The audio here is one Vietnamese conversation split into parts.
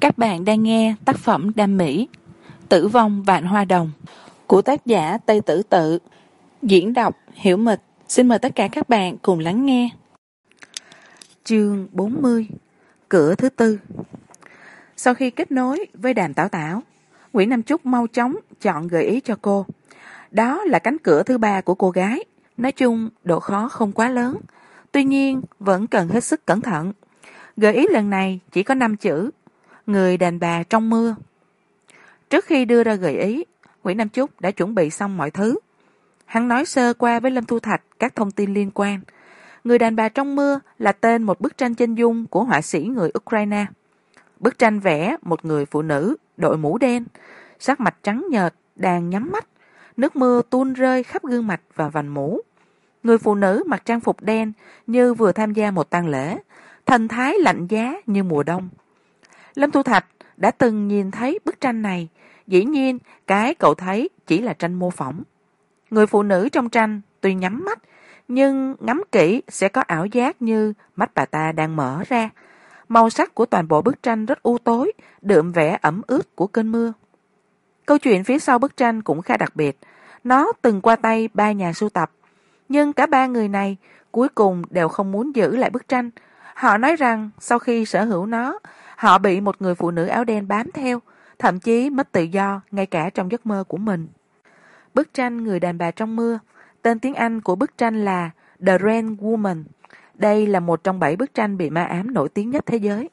các bạn đang nghe tác phẩm đam mỹ, tử vong vạn hoa đồng, của tác giả tây tử tự. Diễn đọc hiểu mịch. Xin mời tất cả các bạn cùng lắng nghe. Chương bốn mươi, cửa thứ tư. Sau khi kết nối với đàm tảo tảo, nguyễn nam trúc mau chóng chọn gợi ý cho cô. Đó là cánh cửa thứ ba của cô gái. Nói chung, độ khó không quá lớn. Tuy nhiên, vẫn cần hết sức cẩn thận. Gợi ý lần này chỉ có năm chữ người đàn bà trong mưa. Trước khi đưa ra gợi ý, nguyễn nam chúc đã chuẩn bị xong mọi thứ. Hắn nói sơ qua với lâm thu thạch các thông tin liên quan. Người đàn bà trong mưa là tên một bức tranh chân dung của họa sĩ người ukraine. Bức tranh vẽ một người phụ nữ đội mũ đen, sắc mặt trắng nhợt, đang nhắm mắt. Nước mưa tuôn rơi khắp gương mặt và vành mũ. Người phụ nữ mặc trang phục đen như vừa tham gia một tang lễ, thần thái lạnh giá như mùa đông lâm thu thạch đã từng nhìn thấy bức tranh này. Dĩ nhiên, cái cậu thấy chỉ là tranh mô phỏng. Người phụ nữ trong tranh tuy nhắm mắt, nhưng ngắm kỹ sẽ có ảo giác như mắt bà ta đang mở ra. Màu sắc của toàn bộ bức tranh rất u tối, đượm vẻ ẩm ướt của cơn mưa. Câu chuyện phía sau bức tranh cũng khá đặc biệt. Nó từng qua tay ba nhà sưu tập, nhưng cả ba người này cuối cùng đều không muốn giữ lại bức tranh. Họ nói rằng sau khi sở hữu nó họ bị một người phụ nữ áo đen bám theo, thậm chí mất tự do ngay cả trong giấc mơ của mình. Bức tranh người đàn bà trong mưa, tên tiếng anh của bức tranh là the rain woman. Đây là một trong bảy bức tranh bị ma ám nổi tiếng nhất thế giới.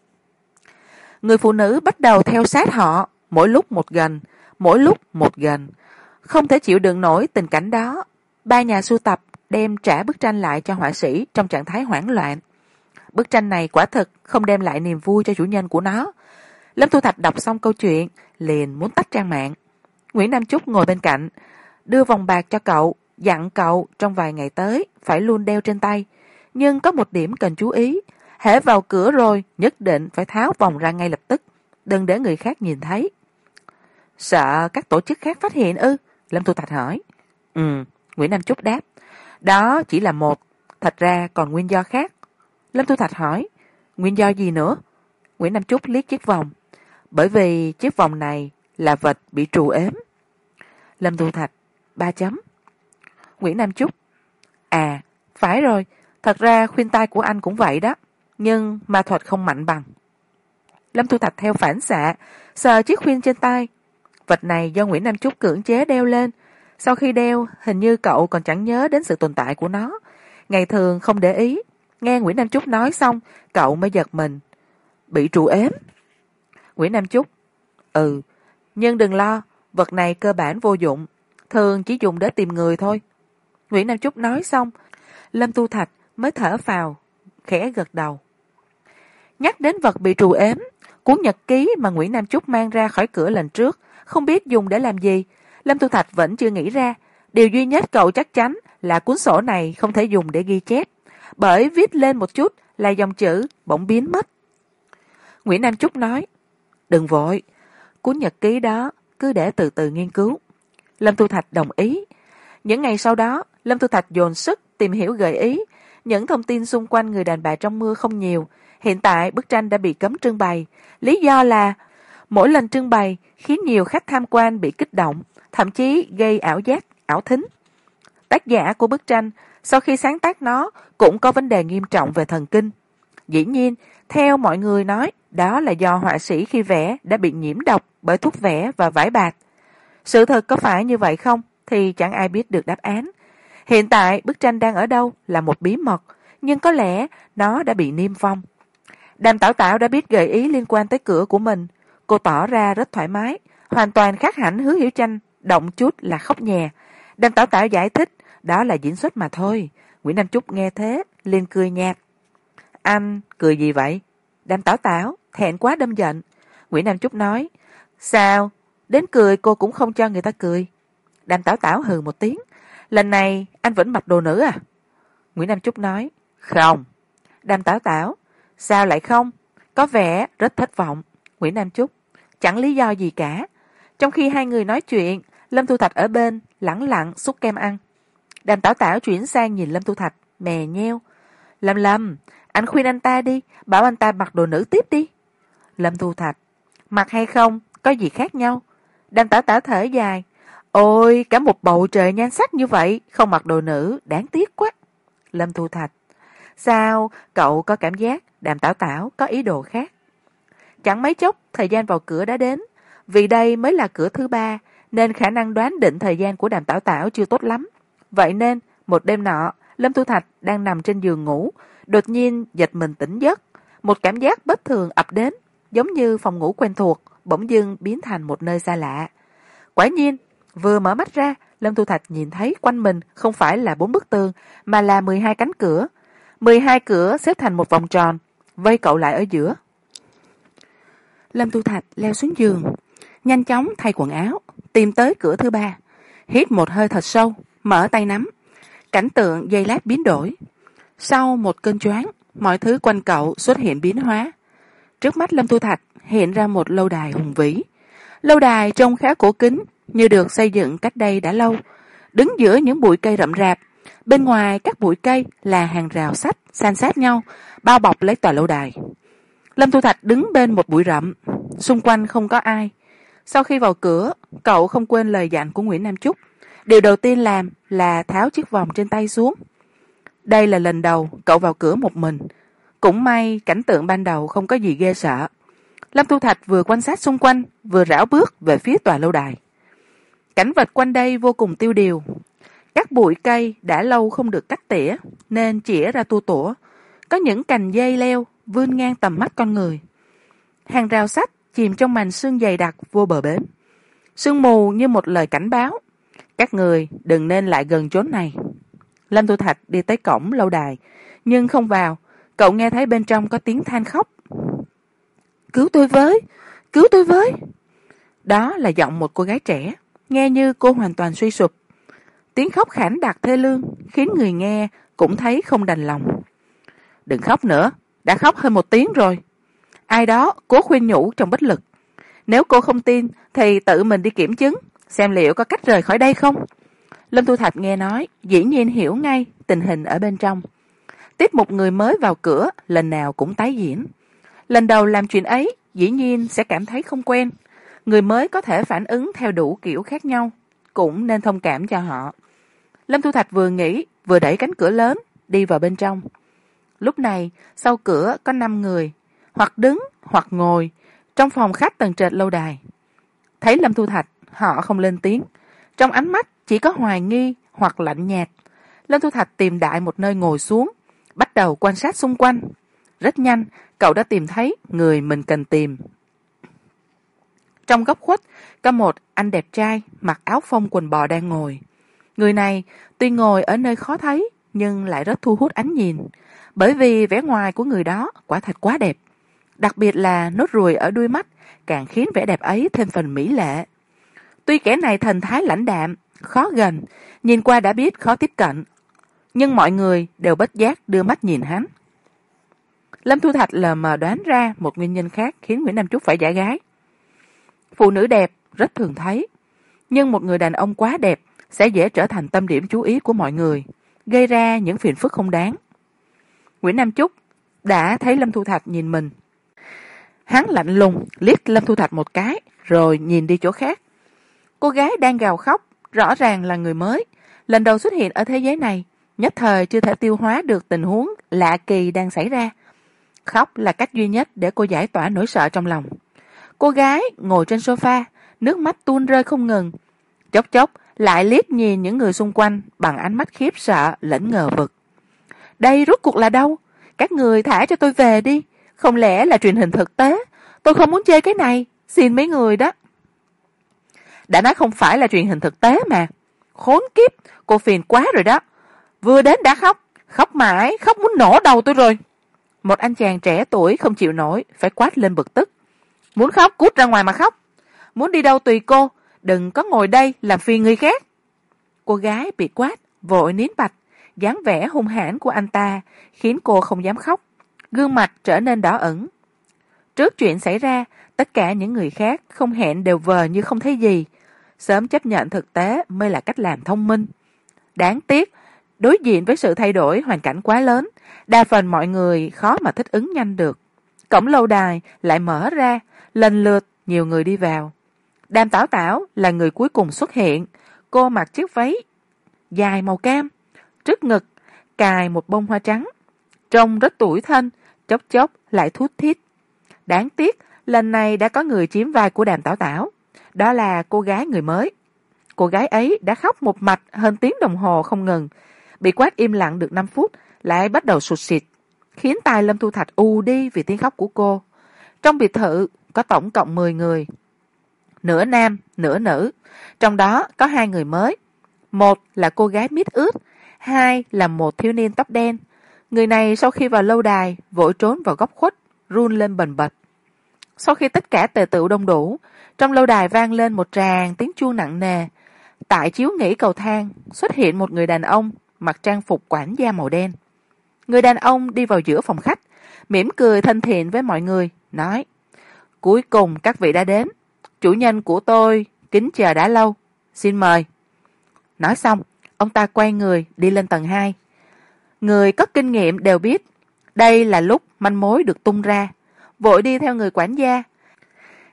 Người phụ nữ bắt đầu theo sát họ, mỗi lúc một gần, mỗi lúc một gần. Không thể chịu đựng nổi tình cảnh đó. Ba nhà sưu tập đem trả bức tranh lại cho họa sĩ trong trạng thái hoảng loạn bức tranh này quả thực không đem lại niềm vui cho chủ nhân của nó. Lâm thu thạch đọc xong câu chuyện, liền muốn tắt trang mạng. Nguyễn nam trúc ngồi bên cạnh, đưa vòng bạc cho cậu, dặn cậu trong vài ngày tới phải luôn đeo trên tay. Nhưng có một điểm cần chú ý, hễ vào cửa rồi nhất định phải tháo vòng ra ngay lập tức, đừng để người khác nhìn thấy. Sợ các tổ chức khác phát hiện ư? Lâm thu thạch hỏi. Ừ nguyễn nam trúc đáp. Đó chỉ là một, thật ra còn nguyên do khác lâm thu thạch hỏi, nguyên do gì nữa? Nguyễn nam trúc liếc chiếc vòng, bởi vì chiếc vòng này là vật bị trù ếm. Lâm thu thạch, ba chấm. Nguyễn nam trúc à phải rồi, thật ra khuyên tai của anh cũng vậy đó, nhưng ma thuật không mạnh bằng. Lâm thu thạch theo phản xạ, sờ chiếc khuyên trên tay. Vật này do nguyễn nam trúc cưỡng chế đeo lên. Sau khi đeo, hình như cậu còn chẳng nhớ đến sự tồn tại của nó. Ngày thường không để ý nghe nguyễn nam trúc nói xong, cậu mới giật mình. Bị trụ ếm. Nguyễn nam trúc ừ nhưng đừng lo, vật này cơ bản vô dụng, thường chỉ dùng để tìm người thôi. Nguyễn nam trúc nói xong, lâm tu thạch mới thở phào, khẽ gật đầu. Nhắc đến vật bị trù ếm, cuốn nhật ký mà nguyễn nam trúc mang ra khỏi cửa lần trước, không biết dùng để làm gì, lâm tu thạch vẫn chưa nghĩ ra. Điều duy nhất cậu chắc chắn là cuốn sổ này không thể dùng để ghi chép bởi viết lên một chút là dòng chữ bỗng biến mất. Nguyễn nam trúc nói, đừng vội, cuốn nhật ký đó cứ để từ từ nghiên cứu. Lâm thu thạch đồng ý. Những ngày sau đó, lâm thu thạch dồn sức tìm hiểu gợi ý. Những thông tin xung quanh người đàn bà trong mưa không nhiều. Hiện tại, bức tranh đã bị cấm trưng bày. Lý do là mỗi lần trưng bày khiến nhiều khách tham quan bị kích động, thậm chí gây ảo giác, ảo thính tác giả của bức tranh, sau khi sáng tác nó, cũng có vấn đề nghiêm trọng về thần kinh. Dĩ nhiên, theo mọi người nói, đó là do họa sĩ khi vẽ đã bị nhiễm độc bởi thuốc vẽ và vải bạc. Sự thật có phải như vậy không thì chẳng ai biết được đáp án. Hiện tại, bức tranh đang ở đâu là một bí mật, nhưng có lẽ nó đã bị niêm phong. Đàm tảo tảo đã biết gợi ý liên quan tới cửa của mình. Cô tỏ ra rất thoải mái, hoàn toàn khác hẳn hứa hiểu tranh động chút là khóc nhè. Đàm tảo tảo giải thích đó là diễn xuất mà thôi. Nguyễn nam trúc nghe thế, liền cười nhạt. Anh cười gì vậy? Đam tảo tảo thẹn quá đâm giận. Nguyễn nam trúc nói, sao? Đến cười cô cũng không cho người ta cười. Đam tảo tảo hừ một tiếng, lần này anh vẫn mặc đồ nữ à? Nguyễn nam trúc nói, không. Đam tảo tảo sao lại không? Có vẻ rất thất vọng. Nguyễn nam trúc chẳng lý do gì cả. Trong khi hai người nói chuyện, lâm thu thạch ở bên lẳng lặng xúc kem ăn đàm tảo tảo chuyển sang nhìn lâm thu thạch, mè nheo. Lâm lâm, anh khuyên anh ta đi, bảo anh ta mặc đồ nữ tiếp đi. Lâm thu thạch, mặc hay không, có gì khác nhau. Đàm tảo tảo thở dài, ôi, cả một bầu trời nhan sắc như vậy, không mặc đồ nữ, đáng tiếc quá. Lâm thu thạch, sao cậu có cảm giác đàm tảo tảo có ý đồ khác? Chẳng mấy chốc, thời gian vào cửa đã đến. Vì đây mới là cửa thứ ba, nên khả năng đoán định thời gian của đàm tảo tảo chưa tốt lắm vậy nên, một đêm nọ, lâm thu thạch đang nằm trên giường ngủ, đột nhiên giật mình tỉnh giấc. Một cảm giác bất thường ập đến, giống như phòng ngủ quen thuộc, bỗng dưng biến thành một nơi xa lạ. Quả nhiên, vừa mở mắt ra, lâm thu thạch nhìn thấy quanh mình không phải là bốn bức tường, mà là mười hai cánh cửa. Mười hai cửa xếp thành một vòng tròn, vây cậu lại ở giữa. Lâm thu thạch leo xuống giường, nhanh chóng thay quần áo, tìm tới cửa thứ ba, hít một hơi thật sâu mở tay nắm. Cảnh tượng giây lát biến đổi. Sau một cơn choáng, mọi thứ quanh cậu xuất hiện biến hóa. Trước mắt lâm thu thạch hiện ra một lâu đài hùng vĩ. Lâu đài trông khá cổ kính, như được xây dựng cách đây đã lâu. Đứng giữa những bụi cây rậm rạp, bên ngoài các bụi cây là hàng rào sắt san sát nhau, bao bọc lấy tòa lâu đài. Lâm thu thạch đứng bên một bụi rậm, xung quanh không có ai. Sau khi vào cửa, cậu không quên lời dặn của nguyễn nam trúc điều đầu tiên làm là tháo chiếc vòng trên tay xuống. Đây là lần đầu cậu vào cửa một mình. Cũng may cảnh tượng ban đầu không có gì ghê sợ. Lâm thu thạch vừa quan sát xung quanh, vừa rảo bước về phía tòa lâu đài. Cảnh vật quanh đây vô cùng tiêu điều. Các bụi cây đã lâu không được cắt tỉa, nên chĩa ra tua tủa. Có những cành dây leo vươn ngang tầm mắt con người. Hàng rào sắt chìm trong màn sương dày đặc vô bờ bến. Sương mù như một lời cảnh báo các người, đừng nên lại gần chốn này. Lâm thu thạch đi tới cổng lâu đài, nhưng không vào. Cậu nghe thấy bên trong có tiếng than khóc. Cứu tôi với, cứu tôi với. Đó là giọng một cô gái trẻ, nghe như cô hoàn toàn suy sụp. Tiếng khóc khản đặc thê lương, khiến người nghe cũng thấy không đành lòng. Đừng khóc nữa, đã khóc hơn một tiếng rồi. Ai đó cố khuyên nhủ trong bất lực. Nếu cô không tin, thì tự mình đi kiểm chứng xem liệu có cách rời khỏi đây không? Lâm thu thạch nghe nói, dĩ nhiên hiểu ngay tình hình ở bên trong. Tiếp một người mới vào cửa, lần nào cũng tái diễn. Lần đầu làm chuyện ấy, dĩ nhiên sẽ cảm thấy không quen. Người mới có thể phản ứng theo đủ kiểu khác nhau, cũng nên thông cảm cho họ. Lâm thu thạch vừa nghĩ, vừa đẩy cánh cửa lớn, đi vào bên trong. Lúc này, sau cửa có năm người, hoặc đứng, hoặc ngồi, trong phòng khách tầng trệt lâu đài. Thấy lâm thu thạch họ không lên tiếng. Trong ánh mắt chỉ có hoài nghi hoặc lạnh nhạt. Lâm thu thạch tìm đại một nơi ngồi xuống, bắt đầu quan sát xung quanh. Rất nhanh, cậu đã tìm thấy người mình cần tìm. Trong góc khuất, có một anh đẹp trai mặc áo phông quần bò đang ngồi. Người này tuy ngồi ở nơi khó thấy, nhưng lại rất thu hút ánh nhìn. Bởi vì vẻ ngoài của người đó quả thật quá đẹp. Đặc biệt là nốt ruồi ở đuôi mắt càng khiến vẻ đẹp ấy thêm phần mỹ lệ tuy kẻ này thần thái lãnh đạm, khó gần, nhìn qua đã biết khó tiếp cận. Nhưng mọi người đều bất giác đưa mắt nhìn hắn. Lâm thu thạch lờ mờ đoán ra một nguyên nhân khác khiến nguyễn nam trúc phải giả gái. Phụ nữ đẹp rất thường thấy, nhưng một người đàn ông quá đẹp sẽ dễ trở thành tâm điểm chú ý của mọi người, gây ra những phiền phức không đáng. Nguyễn nam trúc đã thấy lâm thu thạch nhìn mình. Hắn lạnh lùng liếc lâm thu thạch một cái, rồi nhìn đi chỗ khác cô gái đang gào khóc, rõ ràng là người mới. Lần đầu xuất hiện ở thế giới này, nhất thời chưa thể tiêu hóa được tình huống lạ kỳ đang xảy ra. Khóc là cách duy nhất để cô giải tỏa nỗi sợ trong lòng. Cô gái ngồi trên sofa, nước mắt tuôn rơi không ngừng. Chốc chốc, lại liếc nhìn những người xung quanh bằng ánh mắt khiếp sợ lẫn ngờ vực. Đây rốt cuộc là đâu? Các người thả cho tôi về đi. Không lẽ là truyền hình thực tế? Tôi không muốn chơi cái này. Xin mấy người đó đã nói không phải là truyền hình thực tế mà. Khốn kiếp, cô phiền quá rồi đó. Vừa đến đã khóc. Khóc mãi khóc muốn nổ đầu tôi rồi. Một anh chàng trẻ tuổi không chịu nổi, phải quát lên bực tức. Muốn khóc, cút ra ngoài mà khóc. Muốn đi đâu tùy cô. Đừng có ngồi đây làm phiền người khác. Cô gái bị quát, vội nín bạch dáng vẻ hung hãn của anh ta khiến cô không dám khóc. Gương mặt trở nên đỏ ẩn trước chuyện xảy ra, tất cả những người khác không hẹn đều vờ như không thấy gì sớm chấp nhận thực tế mới là cách làm thông minh. Đáng tiếc, đối diện với sự thay đổi hoàn cảnh quá lớn, đa phần mọi người khó mà thích ứng nhanh được. Cổng lâu đài lại mở ra, lần lượt nhiều người đi vào. Đàm tảo tảo là người cuối cùng xuất hiện, cô mặc chiếc váy dài màu cam, trước ngực cài một bông hoa trắng, trông rất tuổi thân, chốc chốc lại thút thít. Đáng tiếc, lần này đã có người chiếm vai của đàm tảo tảo đó là cô gái người mới. Cô gái ấy đã khóc một mạch hơn tiếng đồng hồ không ngừng. Bị quát im lặng được năm phút, lại bắt đầu sụt sịt, khiến tai lâm thu thạch u đi vì tiếng khóc của cô. Trong biệt thự có tổng cộng mười người. Nửa nam, nửa nữ. Trong đó có hai người mới. Một là cô gái mít ướt, hai là một thiếu niên tóc đen. Người này sau khi vào lâu đài, vội trốn vào góc khuất, run lên bần bật. Sau khi tất cả tề tựu đông đủ trong lâu đài vang lên một tràng tiếng chuông nặng nề. Tại chiếu nghỉ cầu thang, xuất hiện một người đàn ông mặc trang phục quản gia màu đen. Người đàn ông đi vào giữa phòng khách, mỉm cười thân thiện với mọi người, nói, cuối cùng các vị đã đến. Chủ nhân của tôi kính chờ đã lâu. Xin mời. Nói xong, ông ta quay người đi lên tầng hai. Người có kinh nghiệm đều biết, đây là lúc manh mối được tung ra. Vội đi theo người quản gia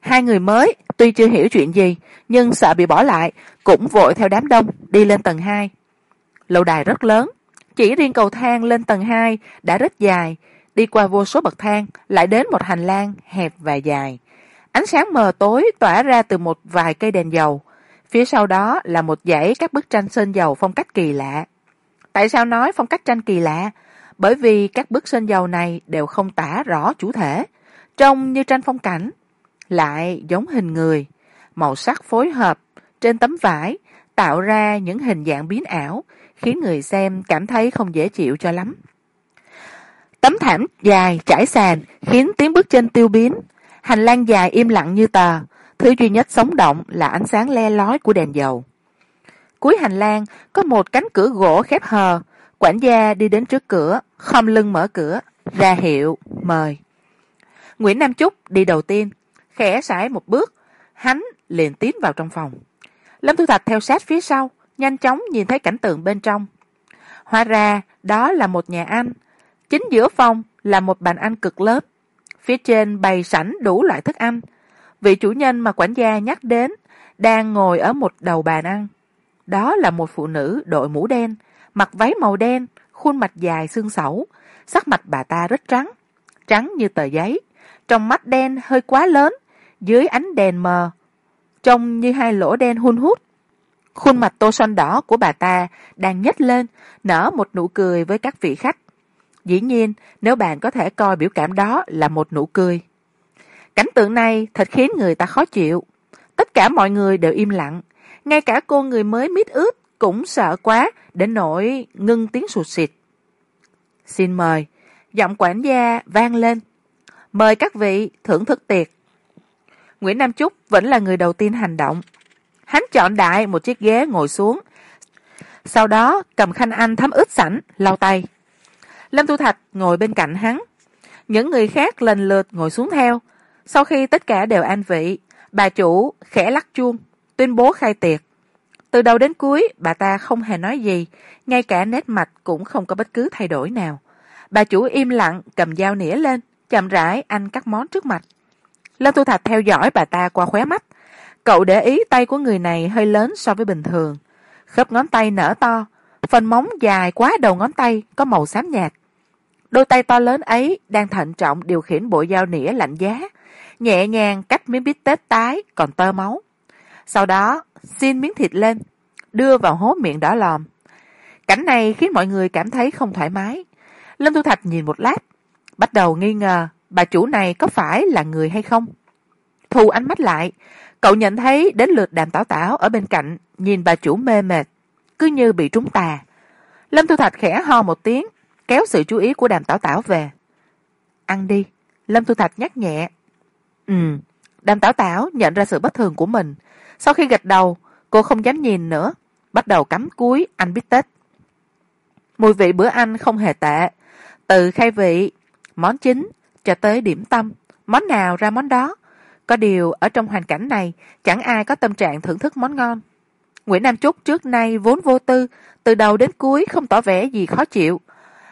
hai người mới, tuy chưa hiểu chuyện gì, nhưng sợ bị bỏ lại, cũng vội theo đám đông, đi lên tầng hai. Lâu đài rất lớn, chỉ riêng cầu thang lên tầng hai đã rất dài. Đi qua vô số bậc thang, lại đến một hành lang hẹp và dài. Ánh sáng mờ tối tỏa ra từ một vài cây đèn dầu. Phía sau đó là một dãy các bức tranh sơn dầu phong cách kỳ lạ. Tại sao nói phong cách tranh kỳ lạ? Bởi vì các bức sơn dầu này đều không tả rõ chủ thể. Trông như tranh phong cảnh lại giống hình người, màu sắc phối hợp trên tấm vải, tạo ra những hình dạng biến ảo, khiến người xem cảm thấy không dễ chịu cho lắm. Tấm thảm dài trải sàn khiến tiếng bước chân tiêu biến. Hành lang dài im lặng như tờ, thứ duy nhất sống động là ánh sáng le lói của đèn dầu. Cuối hành lang có một cánh cửa gỗ khép hờ, quản gia đi đến trước cửa, khom lưng mở cửa, ra hiệu, mời. Nguyễn nam chúc đi đầu tiên khẽ sải một bước, hắn liền tiến vào trong phòng. Lâm thu thạch theo sát phía sau, nhanh chóng nhìn thấy cảnh tượng bên trong. Hóa ra, đó là một nhà ăn. Chính giữa phòng là một bàn ăn cực lớn. Phía trên bày sẵn đủ loại thức ăn. Vị chủ nhân mà quản gia nhắc đến đang ngồi ở một đầu bàn ăn. Đó là một phụ nữ đội mũ đen, mặc váy màu đen, khuôn mặt dài xương xẩu, sắc mặt bà ta rất trắng trắng như tờ giấy, trong mắt đen hơi quá lớn dưới ánh đèn mờ, trông như hai lỗ đen hun hút. Khuôn mặt tô son đỏ của bà ta đang nhếch lên, nở một nụ cười với các vị khách. Dĩ nhiên, nếu bạn có thể coi biểu cảm đó là một nụ cười. Cảnh tượng này thật khiến người ta khó chịu. Tất cả mọi người đều im lặng. Ngay cả cô người mới mít ướt cũng sợ quá đến nỗi ngưng tiếng sụt sịt. Xin mời, giọng quản gia vang lên. Mời các vị thưởng thức tiệc nguyễn nam chúc vẫn là người đầu tiên hành động. Hắn chọn đại một chiếc ghế ngồi xuống. Sau đó, cầm khăn anh thấm ướt sẵn, lau tay. Lâm thu thạch ngồi bên cạnh hắn. Những người khác lần lượt ngồi xuống theo. Sau khi tất cả đều an vị, bà chủ khẽ lắc chuông, tuyên bố khai tiệc. Từ đầu đến cuối, bà ta không hề nói gì, ngay cả nét mặt cũng không có bất cứ thay đổi nào. Bà chủ im lặng cầm dao nĩa lên, chậm rãi anh cắt món trước mặt lâm thu thạch theo dõi bà ta qua khóe mắt. Cậu để ý tay của người này hơi lớn so với bình thường. Khớp ngón tay nở to, phần móng dài quá đầu ngón tay, có màu xám nhạt. Đôi tay to lớn ấy đang thận trọng điều khiển bộ dao nĩa lạnh giá, nhẹ nhàng cắt miếng bít tết tái, còn tơ máu. Sau đó, xin miếng thịt lên, đưa vào hố miệng đỏ lòm. Cảnh này khiến mọi người cảm thấy không thoải mái. Lâm thu thạch nhìn một lát, bắt đầu nghi ngờ bà chủ này có phải là người hay không? Thu ánh mắt lại. Cậu nhận thấy đến lượt đàm tảo tảo ở bên cạnh, nhìn bà chủ mê mệt, cứ như bị trúng tà. Lâm thu thạch khẽ ho một tiếng, kéo sự chú ý của đàm tảo tảo về. Ăn đi. Lâm thu thạch nhắc nhẹ. Ừ đàm tảo tảo nhận ra sự bất thường của mình. Sau khi gật đầu, cô không dám nhìn nữa, bắt đầu cắm cúi ăn bít tết. Mùi vị bữa ăn không hề tệ. Từ khai vị, món chính cho tới điểm tâm, món nào ra món đó. Có điều, ở trong hoàn cảnh này, chẳng ai có tâm trạng thưởng thức món ngon. Nguyễn nam trúc trước nay vốn vô tư, từ đầu đến cuối không tỏ vẻ gì khó chịu.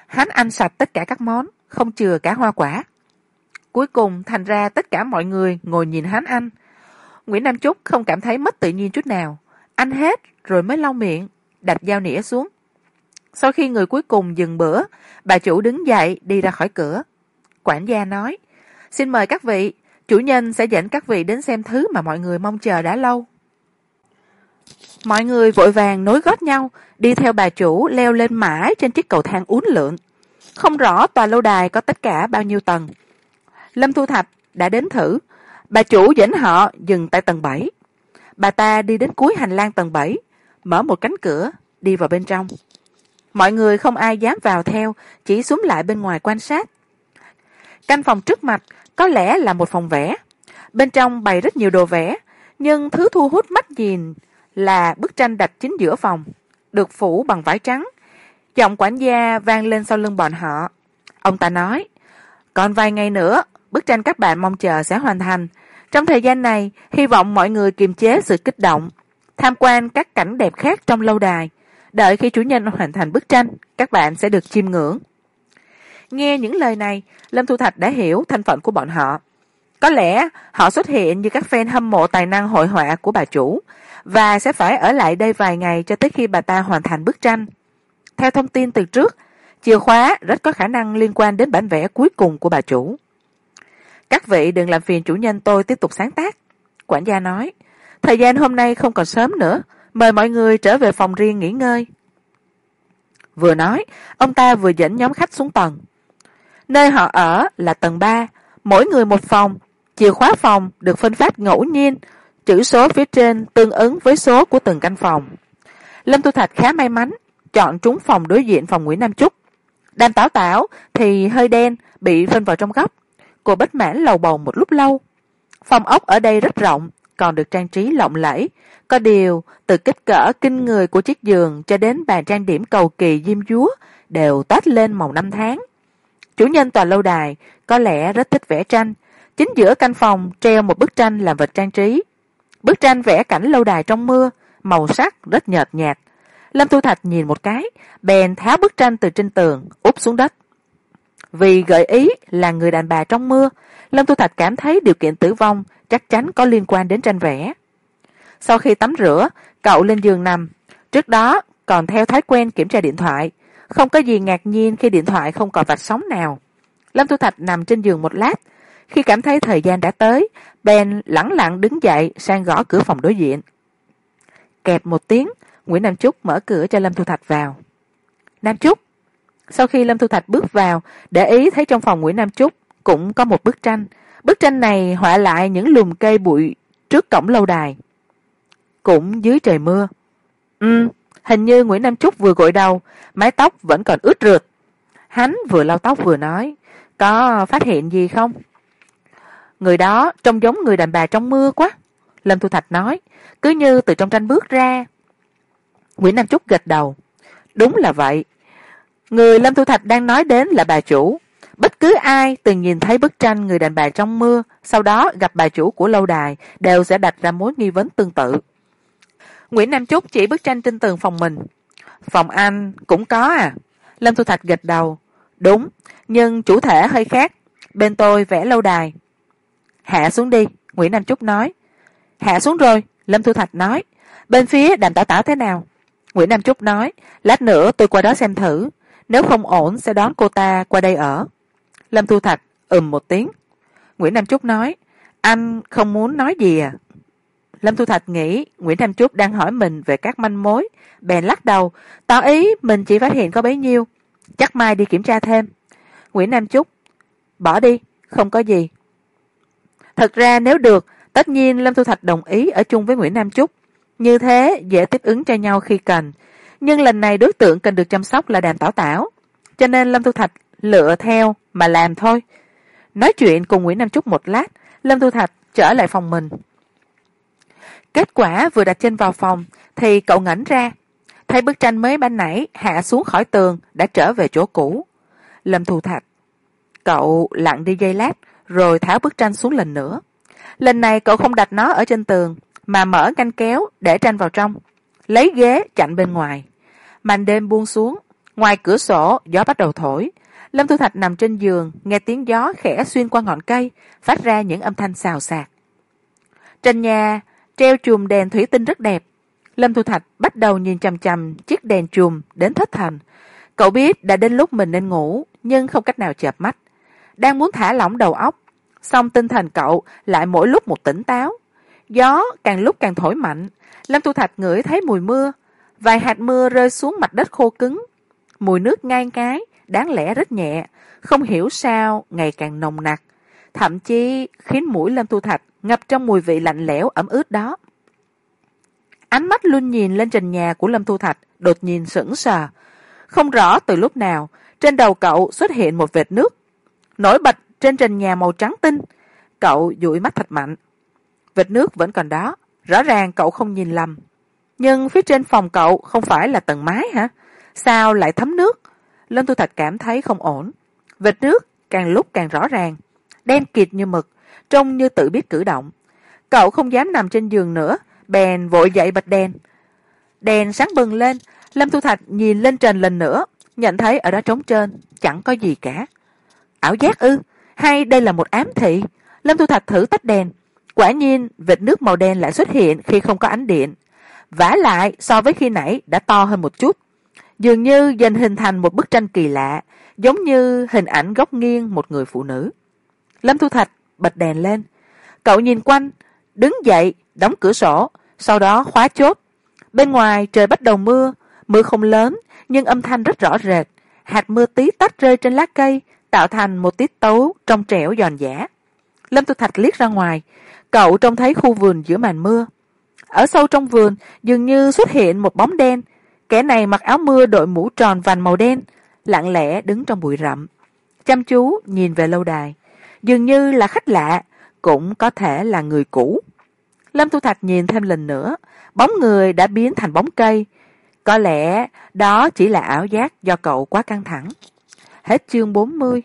Hắn ăn sạch tất cả các món, không chừa cả hoa quả. Cuối cùng, thành ra tất cả mọi người ngồi nhìn hắn ăn. Nguyễn nam trúc không cảm thấy mất tự nhiên chút nào. Ăn hết rồi mới lau miệng đặt dao nĩa xuống. Sau khi người cuối cùng dừng bữa, bà chủ đứng dậy đi ra khỏi cửa quản gia nói. Xin mời các vị, chủ nhân sẽ dẫn các vị đến xem thứ mà mọi người mong chờ đã lâu. Mọi người vội vàng nối gót nhau, đi theo bà chủ leo lên mãi trên chiếc cầu thang uốn lượn. Không rõ tòa lâu đài có tất cả bao nhiêu tầng. Lâm thu thạch đã đến thử. Bà chủ dẫn họ dừng tại tầng bảy. Bà ta đi đến cuối hành lang tầng bảy, mở một cánh cửa, đi vào bên trong. Mọi người không ai dám vào theo, chỉ xuống lại bên ngoài quan sát căn phòng trước mặt có lẽ là một phòng vẽ. Bên trong bày rất nhiều đồ vẽ, nhưng thứ thu hút mắt nhìn là bức tranh đặt chính giữa phòng, được phủ bằng vải trắng. Giọng quản gia vang lên sau lưng bọn họ. Ông ta nói, còn vài ngày nữa, bức tranh các bạn mong chờ sẽ hoàn thành. Trong thời gian này, hy vọng mọi người kiềm chế sự kích động, tham quan các cảnh đẹp khác trong lâu đài. Đợi khi chủ nhân hoàn thành bức tranh, các bạn sẽ được chiêm ngưỡng nghe những lời này, lâm thu thạch đã hiểu thân phận của bọn họ. Có lẽ họ xuất hiện như các fan hâm mộ tài năng hội họa của bà chủ, và sẽ phải ở lại đây vài ngày cho tới khi bà ta hoàn thành bức tranh. Theo thông tin từ trước, chìa khóa rất có khả năng liên quan đến bản vẽ cuối cùng của bà chủ. Các vị đừng làm phiền chủ nhân tôi tiếp tục sáng tác, quản gia nói. Thời gian hôm nay không còn sớm nữa, mời mọi người trở về phòng riêng nghỉ ngơi. Vừa nói, ông ta vừa dẫn nhóm khách xuống tầng nơi họ ở là tầng ba. Mỗi người một phòng. Chìa khóa phòng được phân phát ngẫu nhiên. Chữ số phía trên tương ứng với số của từng căn phòng. Lâm tu thạch khá may mắn, chọn trúng phòng đối diện phòng nguyễn nam trúc Đan tảo tảo thì hơi đen, bị phân vào trong góc. Cô bất mãn lầu bầu một lúc lâu. Phòng ốc ở đây rất rộng, còn được trang trí lộng lẫy. Có điều, từ kích cỡ kinh người của chiếc giường cho đến bàn trang điểm cầu kỳ diêm dúa đều toát lên màu năm tháng chủ nhân tòa lâu đài, có lẽ rất thích vẽ tranh. Chính giữa căn phòng, treo một bức tranh làm vật trang trí. Bức tranh vẽ cảnh lâu đài trong mưa, màu sắc rất nhợt nhạt. Lâm thu thạch nhìn một cái, bèn tháo bức tranh từ trên tường, úp xuống đất. Vì gợi ý là người đàn bà trong mưa, lâm thu thạch cảm thấy điều kiện tử vong chắc chắn có liên quan đến tranh vẽ. Sau khi tắm rửa, cậu lên giường nằm. Trước đó còn theo thói quen kiểm tra điện thoại không có gì ngạc nhiên khi điện thoại không còn vạch sóng nào. Lâm thu thạch nằm trên giường một lát. Khi cảm thấy thời gian đã tới, ben lẳng lặng đứng dậy sang gõ cửa phòng đối diện. Kẹp một tiếng, nguyễn nam trúc mở cửa cho lâm thu thạch vào. Nam trúc sau khi lâm thu thạch bước vào, để ý thấy trong phòng nguyễn nam trúc cũng có một bức tranh. Bức tranh này họa lại những lùm cây bụi trước cổng lâu đài. Cũng dưới trời mưa. Ừ hình như nguyễn nam trúc vừa gội đầu, mái tóc vẫn còn ướt rượt. Hắn vừa lau tóc vừa nói, có phát hiện gì không? Người đó trông giống người đàn bà trong mưa quá, lâm thu thạch nói, cứ như từ trong tranh bước ra. Nguyễn nam trúc gật đầu, đúng là vậy. Người lâm thu thạch đang nói đến là bà chủ. Bất cứ ai từng nhìn thấy bức tranh người đàn bà trong mưa, sau đó gặp bà chủ của lâu đài đều sẽ đặt ra mối nghi vấn tương tự nguyễn nam trúc chỉ bức tranh trên tường phòng mình. Phòng anh cũng có à. Lâm thu thạch gật đầu. Đúng, nhưng chủ thể hơi khác. Bên tôi vẽ lâu đài. Hạ xuống đi, nguyễn nam trúc nói. Hạ xuống rồi, lâm thu thạch nói. Bên phía đàm tảo tảo thế nào? Nguyễn nam trúc nói, lát nữa tôi qua đó xem thử. Nếu không ổn sẽ đón cô ta qua đây ở. Lâm thu thạch ừm một tiếng. Nguyễn nam trúc nói, anh không muốn nói gì à? Lâm thu thạch nghĩ nguyễn nam trúc đang hỏi mình về các manh mối. Bèn lắc đầu, tỏ ý mình chỉ phát hiện có bấy nhiêu, chắc mai đi kiểm tra thêm. Nguyễn nam trúc, bỏ đi, không có gì. Thật ra nếu được, tất nhiên lâm thu thạch đồng ý ở chung với nguyễn nam trúc. Như thế dễ tiếp ứng cho nhau khi cần. Nhưng lần này đối tượng cần được chăm sóc là đàm tảo tảo. Cho nên lâm thu thạch lựa theo mà làm thôi. Nói chuyện cùng nguyễn nam trúc một lát, lâm thu thạch trở lại phòng mình kết quả vừa đặt chân vào phòng, thì cậu ngẩng ra. Thấy bức tranh mới ban nãy hạ xuống khỏi tường, đã trở về chỗ cũ. Lâm thu thạch, cậu lặng đi giây lát, rồi tháo bức tranh xuống lần nữa. Lần này cậu không đặt nó ở trên tường, mà mở ngăn kéo để tranh vào trong. Lấy ghế chặn bên ngoài. Màn đêm buông xuống, ngoài cửa sổ gió bắt đầu thổi. Lâm thu thạch nằm trên giường, nghe tiếng gió khẽ xuyên qua ngọn cây, phát ra những âm thanh xào xạc. Trên nhà treo chùm đèn thủy tinh rất đẹp. Lâm thu thạch bắt đầu nhìn chằm chằm chiếc đèn chùm đến thất thành. cậu biết đã đến lúc mình nên ngủ, nhưng không cách nào chợp mắt. Đang muốn thả lỏng đầu óc, song tinh thần cậu lại mỗi lúc một tỉnh táo. Gió càng lúc càng thổi mạnh, lâm thu thạch ngửi thấy mùi mưa, vài hạt mưa rơi xuống mặt đất khô cứng. Mùi nước ngang cái, đáng lẽ rất nhẹ, không hiểu sao ngày càng nồng nặc. Thậm chí khiến mũi lâm thu thạch ngập trong mùi vị lạnh lẽo, ẩm ướt đó. Ánh mắt luôn nhìn lên trần nhà của lâm thu thạch, đột nhiên sững sờ. Không rõ từ lúc nào, trên đầu cậu xuất hiện một vệt nước. Nổi bật trên trần nhà màu trắng tinh. Cậu dụi mắt thật mạnh. Vệt nước vẫn còn đó, rõ ràng cậu không nhìn lầm. Nhưng phía trên phòng cậu không phải là tầng mái hả? Sao lại thấm nước? Lâm thu thạch cảm thấy không ổn. Vệt nước càng lúc càng rõ ràng, đen kịt như mực trông như tự biết cử động. Cậu không dám nằm trên giường nữa. Bèn vội dậy bật đèn. Đèn sáng bừng lên. Lâm thu thạch nhìn lên trần lần nữa. Nhận thấy ở đó trống trơn chẳng có gì cả. Ảo giác ư? Hay đây là một ám thị? Lâm thu thạch thử tắt đèn. Quả nhiên, vệt nước màu đen lại xuất hiện khi không có ánh điện. Vả lại, so với khi nãy, đã to hơn một chút. Dường như dần hình thành một bức tranh kỳ lạ, giống như hình ảnh góc nghiêng một người phụ nữ. Lâm thu thạch bật đèn lên. Cậu nhìn quanh, đứng dậy, đóng cửa sổ, sau đó khóa chốt. Bên ngoài trời bắt đầu mưa mưa không lớn, nhưng âm thanh rất rõ rệt. Hạt mưa tí tách rơi trên lá cây, tạo thành một tiết tấu trong trẻo giòn giả lâm tu thạch liếc ra ngoài, cậu trông thấy khu vườn giữa màn mưa. Ở sâu trong vườn, dường như xuất hiện một bóng đen. Kẻ này mặc áo mưa đội mũ tròn vành màu đen, lặng lẽ đứng trong bụi rậm. Chăm chú nhìn về lâu đài dường như là khách lạ, cũng có thể là người cũ. Lâm thu thạch nhìn thêm lần nữa, bóng người đã biến thành bóng cây. Có lẽ đó chỉ là ảo giác do cậu quá căng thẳng. Hết chương bốn mươi.